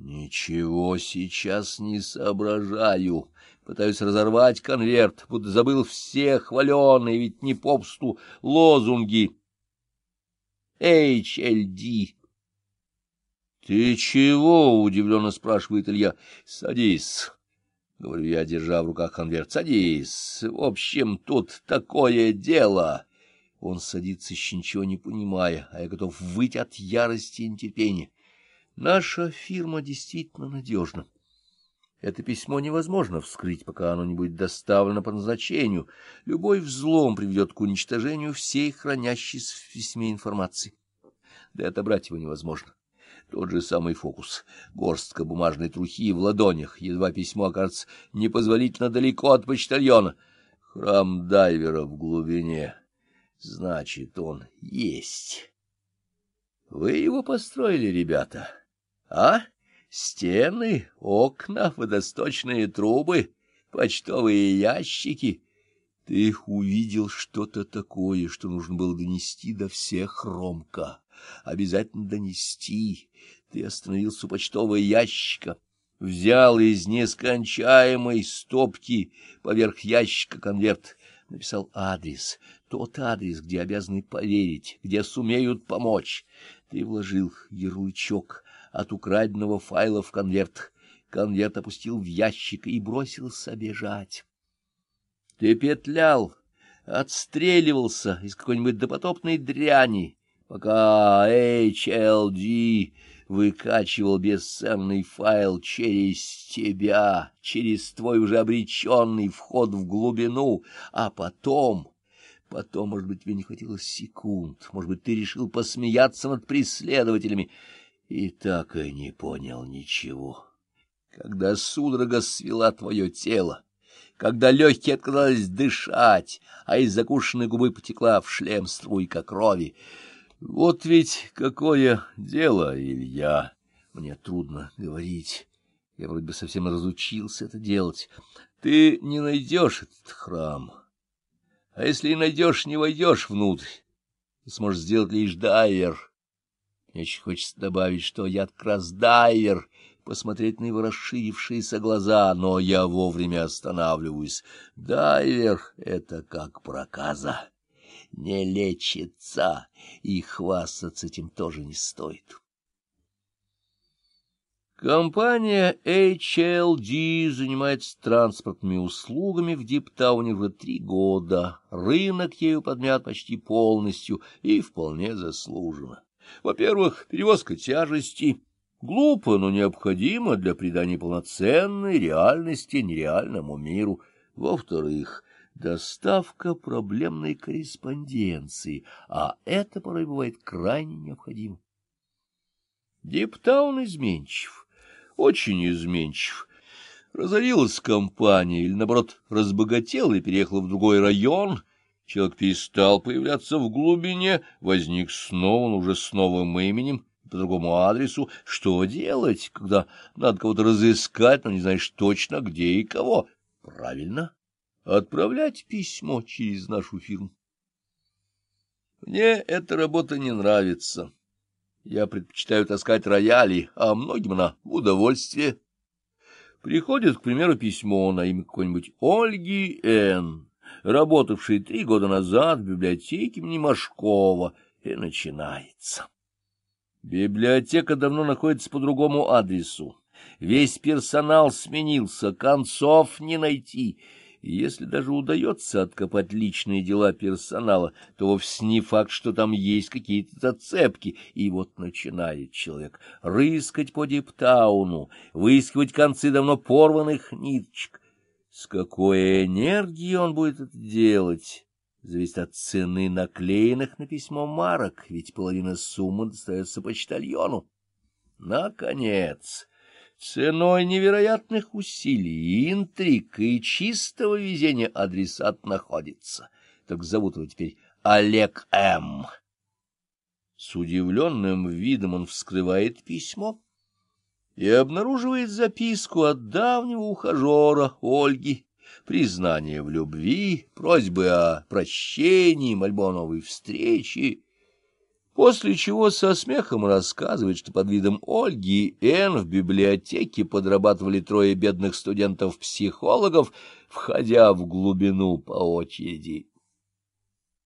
Ничего сейчас не соображаю. Пытаюсь разорвать конверт, будто забыл все хваленые, ведь не попсту, лозунги. HLD. — Ты чего? — удивленно спрашивает Илья. — Садись. — говорю я, держа в руках конверт. — Садись. В общем, тут такое дело. Он садится, еще ничего не понимая, а я готов выйти от ярости и нетерпения. Наша фирма действительно надежна. Это письмо невозможно вскрыть, пока оно не будет доставлено по назначению. Любой взлом приведет к уничтожению всей хранящейся в письме информации. Да и отобрать его невозможно. Тот же самый фокус. Горстка бумажной трухи в ладонях. Едва письмо окажется непозволительно далеко от почтальона. Храм дайвера в глубине. Значит, он есть. Вы его построили, ребята? — а? Стены, окна, водосточные трубы, почтовые ящики. Ты увидел что-то такое, что нужно было донести до всех, Ромка. Обязательно донести. Ты остановился у почтового ящика, взял из нескончаемой стопки поверх ящика конверт, написал адрес, тот адрес, где обязаны поверить, где сумеют помочь. Ты вложил ярлычок от украденного файла в конверт. Конверт опустил в ящик и бросился бежать. Ты петлял, отстреливался из какой-нибудь допотопной дряни, пока HLD выкачивал бесценный файл через тебя, через твой уже обреченный вход в глубину, а потом... Потом, может быть, тебе не хватило секунд, может быть, ты решил посмеяться над преследователями, и так и не понял ничего. Когда судорога свела твое тело, когда легкие отказались дышать, а из закушенной губы потекла в шлем струйка крови. Вот ведь какое дело, Илья! Мне трудно говорить. Я вроде бы совсем разучился это делать. Ты не найдешь этот храм. А если и найдешь, не войдешь внутрь. Ты сможешь сделать лишь дайвер — мне очень хочется добавить, что я как дайвер, посмотреть на его расширившиеся глаза, но я вовремя останавливаюсь. Дайвер — это как проказа. Не лечится, и хвастаться этим тоже не стоит. Компания HLD занимается транспортными услугами в Диптауне уже три года. Рынок ею подмят почти полностью и вполне заслуженно. Во-первых, перевозка тяжести. Глупо, но необходимо для придания полноценной реальности нереальному миру. Во-вторых, доставка проблемной корреспонденции, а это порой бывает крайне необходимо. Диптаун изменчив, очень изменчив. Разорилась компания или, наоборот, разбогатела и переехала в другой район — Человек перестал появляться в глубине, возник снова, но уже с новым именем, по другому адресу. Что делать, когда надо кого-то разыскать, но не знаешь точно, где и кого? Правильно, отправлять письмо через нашу фирму. Мне эта работа не нравится. Я предпочитаю таскать рояли, а многим она в удовольствие. Приходит, к примеру, письмо на имя какой-нибудь Ольги Н работавший три года назад в библиотеке имени Машкова, и начинается. Библиотека давно находится по другому адресу. Весь персонал сменился, концов не найти — если даже удается откопать личные дела персонала, то вовсе не факт, что там есть какие-то зацепки. И вот начинает человек рыскать по Диптауну, выискивать концы давно порванных ниточек. С какой энергией он будет это делать, зависит от цены наклеенных на письмо марок, ведь половина суммы достается почтальону. Наконец, ценой невероятных усилий, интриг и чистого везения адресат находится. Так зовут его теперь Олег М. С удивленным видом он вскрывает письмо и обнаруживает записку от давнего ухажера Ольги, признание в любви, просьбы о прощении, мольбу о новой встрече. после чего со смехом рассказывает, что под видом Ольги и Н в библиотеке подрабатывали трое бедных студентов-психологов, входя в глубину по очереди.